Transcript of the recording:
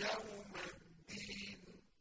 يوم